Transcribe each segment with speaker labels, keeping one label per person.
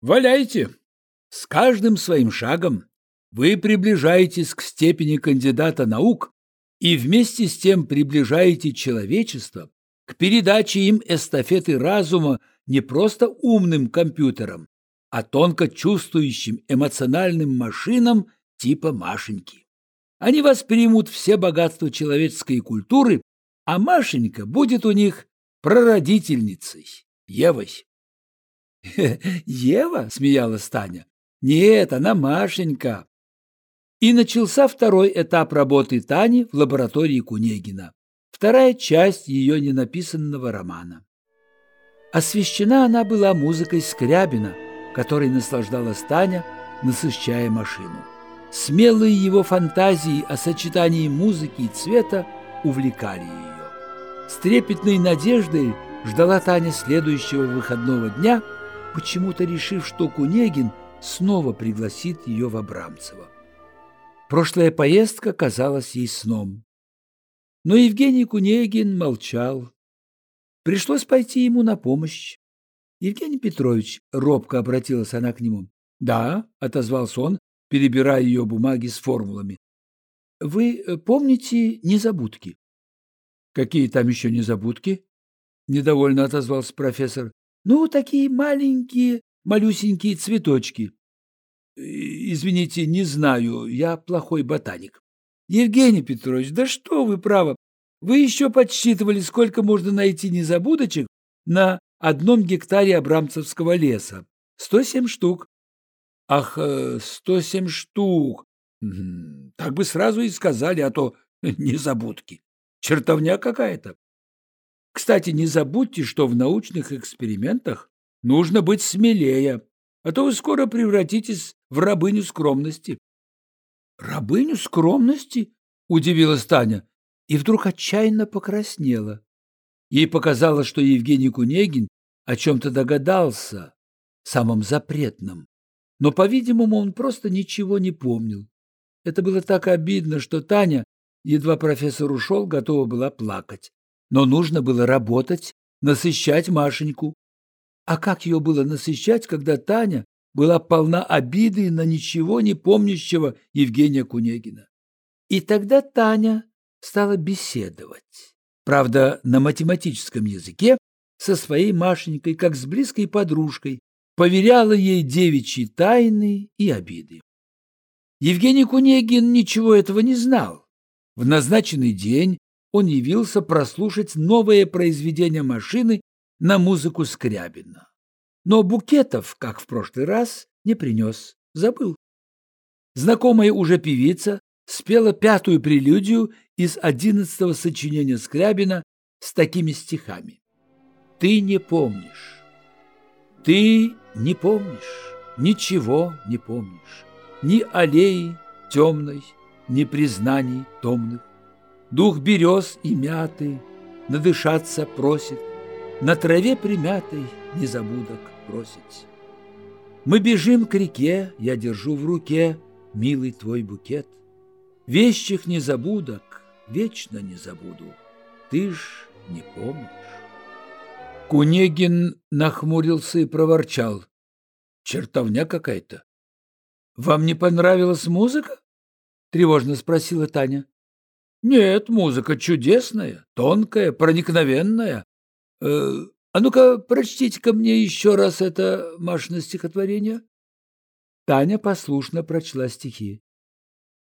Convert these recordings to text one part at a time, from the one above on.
Speaker 1: Валяйте! С каждым своим шагом вы приближаетесь к степени кандидата наук и вместе с тем приближаете человечество к передаче им эстафеты разума не просто умным компьютерам, а тонко чувствующим эмоциональным машинам типа Машеньки. Они воспримут все богатства человеческой культуры, а Машенька будет у них прародительницей, Евой. «Ева?» — смеялась Таня. «Нет, она Машенька». И начался второй этап работы Тани в лаборатории Кунегина. Вторая часть ее ненаписанного романа. Освещена она была музыкой Скрябина, которой наслаждалась Таня, насыщая машину. Смелые его фантазии о сочетании музыки и цвета увлекали ее. С трепетной надеждой ждала Таня следующего выходного дня, почему-то решив, что Кунегин снова пригласит ее в Абрамцево. Прошлая поездка казалась ей сном. Но Евгений Кунегин молчал. Пришлось пойти ему на помощь. Евгений Петрович, робко обратилась она к нему. «Да», — отозвался он, перебирая ее бумаги с формулами. «Вы э, помните незабудки?» «Какие там еще незабудки?» — недовольно отозвался профессор. «Ну, такие маленькие, малюсенькие цветочки». «Извините, не знаю, я плохой ботаник». «Евгений Петрович, да что вы, право, вы еще подсчитывали, сколько можно найти незабудочек на одном гектаре Абрамцевского леса. Сто семь штук. Ах, э, сто семь штук. Так бы сразу и сказали, а то незабудки. Чертовня какая-то. Кстати, не забудьте, что в научных экспериментах нужно быть смелее, а то вы скоро превратитесь в рабыню скромности. «Рабыню скромности?» — удивилась Таня и вдруг отчаянно покраснела. Ей показалось, что Евгений Кунегин о чем-то догадался, самом запретном. Но, по-видимому, он просто ничего не помнил. Это было так обидно, что Таня, едва профессор ушел, готова была плакать. Но нужно было работать, насыщать Машеньку. А как ее было насыщать, когда Таня была полна обиды на ничего не помнящего Евгения Кунегина. И тогда Таня стала беседовать, правда, на математическом языке, со своей Машенькой, как с близкой подружкой, поверяла ей девичьи тайны и обиды. Евгений Кунегин ничего этого не знал. В назначенный день он явился прослушать новое произведение машины на музыку Скрябина но букетов, как в прошлый раз, не принес, забыл. Знакомая уже певица спела пятую прелюдию из одиннадцатого сочинения Скрябина с такими стихами. «Ты не помнишь, ты не помнишь, ничего не помнишь, ни аллеи темной, ни признаний томных. Дух берез и мяты надышаться просит, на траве примятой незабудок бросить. Мы бежим к реке, я держу в руке милый твой букет. Вещих незабудок вечно не забуду, ты ж не помнишь. Кунегин нахмурился и проворчал. Чертовня какая-то. Вам не понравилась музыка? Тревожно спросила Таня. Нет, музыка чудесная, тонкая, проникновенная. Э, а ну-ка, прочтите-ка мне еще раз это Машино стихотворение. Таня послушно прочла стихи.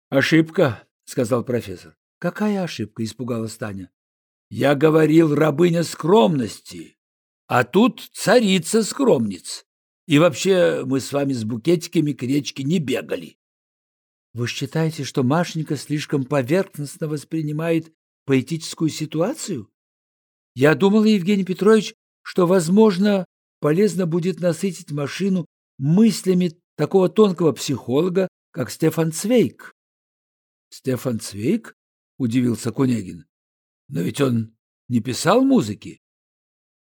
Speaker 1: «Ошибка», — сказал профессор. «Какая ошибка?» — испугалась Таня. «Я говорил рабыня скромности, а тут царица скромниц. И вообще мы с вами с букетиками к речке не бегали». «Вы считаете, что Машенька слишком поверхностно воспринимает поэтическую ситуацию?» «Я думала, Евгений Петрович, что, возможно, полезно будет насытить машину мыслями такого тонкого психолога, как Стефан Цвейк. Стефан Цвейк? удивился Кунегин. Но ведь он не писал музыки.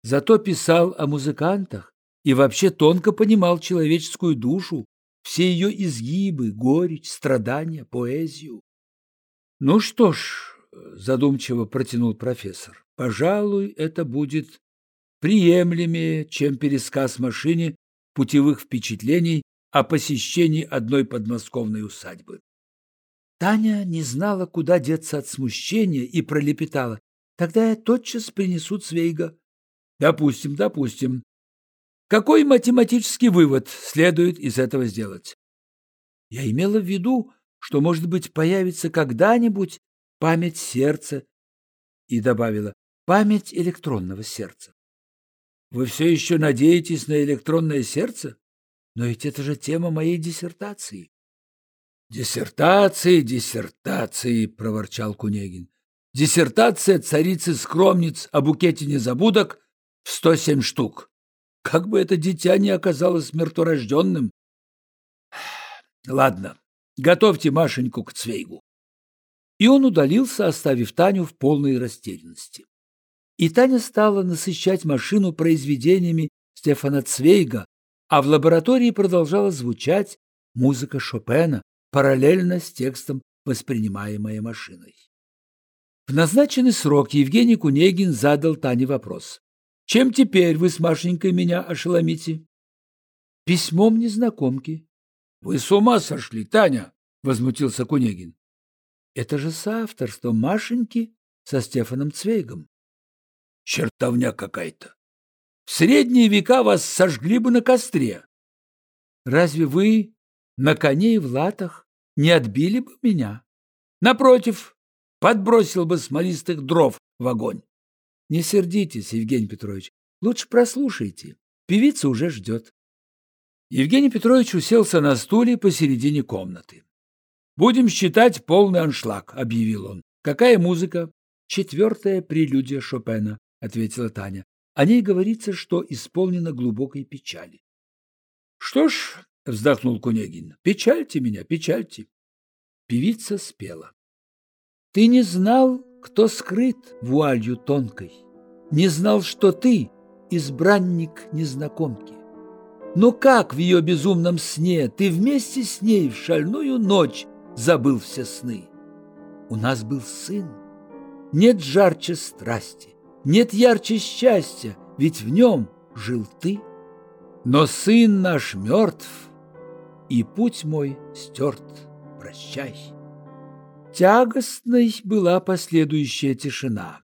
Speaker 1: Зато писал о музыкантах и вообще тонко понимал человеческую душу, все ее изгибы, горечь, страдания, поэзию. Ну что ж, задумчиво протянул профессор. Пожалуй, это будет приемлемее, чем пересказ машине путевых впечатлений о посещении одной подмосковной усадьбы. Таня не знала, куда деться от смущения, и пролепетала. «Тогда я тотчас принесу Цвейга». «Допустим, допустим. Какой математический вывод следует из этого сделать?» «Я имела в виду, что, может быть, появится когда-нибудь память сердца, и добавила память электронного сердца. Вы все еще надеетесь на электронное сердце? Но ведь это же тема моей диссертации. Диссертации, диссертации, проворчал Кунегин. Диссертация царицы-скромниц о букете незабудок в сто семь штук. Как бы это дитя не оказалось мертворожденным. Ладно, готовьте Машеньку к Цвейгу. И он удалился, оставив Таню в полной растерянности. И Таня стала насыщать машину произведениями Стефана Цвейга, а в лаборатории продолжала звучать музыка Шопена, параллельно с текстом, воспринимаемая машиной. В назначенный срок Евгений Кунегин задал Тане вопрос. «Чем теперь вы с Машенькой меня ошеломите?» «Письмом незнакомки». «Вы с ума сошли, Таня!» — возмутился Кунегин. Это же соавторство Машеньки со Стефаном Цвейгом. Чертовня какая-то. В средние века вас сожгли бы на костре. Разве вы на коне и в латах не отбили бы меня? Напротив, подбросил бы смолистых дров в огонь. Не сердитесь, Евгений Петрович, лучше прослушайте. Певица уже ждет. Евгений Петрович уселся на стуле посередине комнаты. «Будем считать полный аншлаг», — объявил он. «Какая музыка?» «Четвертая прелюдия Шопена», — ответила Таня. О ней говорится, что исполнена глубокой печали. «Что ж», — вздохнул Кунегин, — «печальте меня, печальте». Певица спела. «Ты не знал, кто скрыт вуалью тонкой, не знал, что ты — избранник незнакомки. Но как в ее безумном сне ты вместе с ней в шальную ночь забыл все сны. У нас был сын. Нет жарче страсти, нет ярче счастья, ведь в нем жил ты. Но сын наш мертв, и путь мой стерт, прощай. Тягостной была последующая тишина.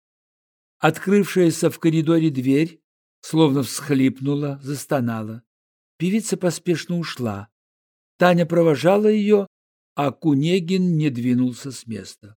Speaker 1: Открывшаяся в коридоре дверь словно всхлипнула, застонала. Певица поспешно ушла. Таня провожала ее, а Кунегин не двинулся с места.